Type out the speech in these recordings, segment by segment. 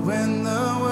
when the world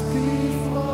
before.